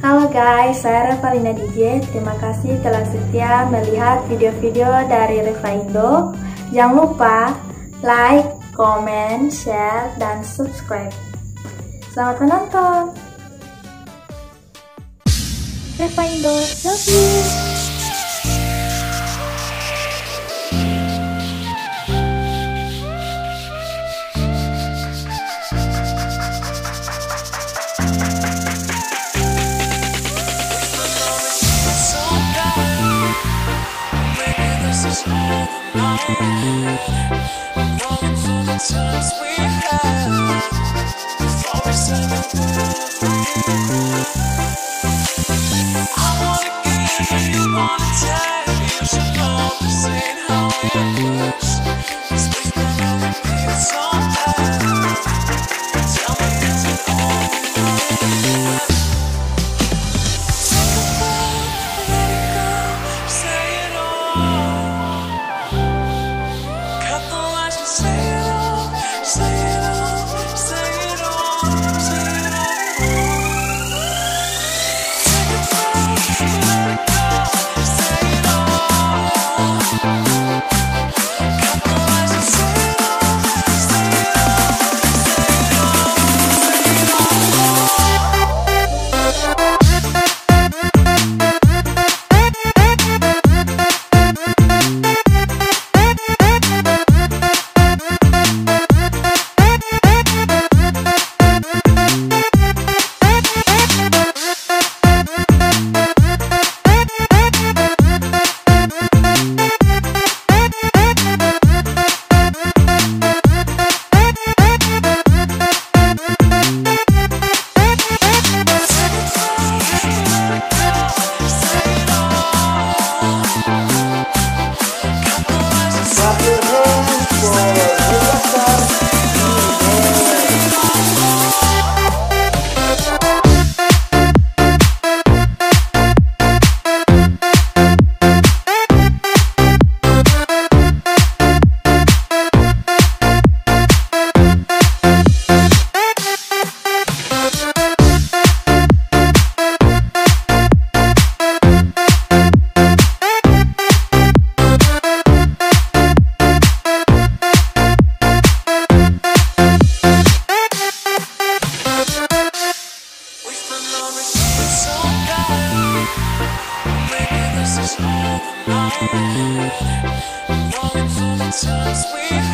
Halo guys, saya Revalina DJ. Terima kasih telah setia melihat video-video dari Reva Indo. Jangan lupa like, comment, share, dan subscribe. Selamat menonton. Reva Indo, love you. Thank you. Moments of we sweet.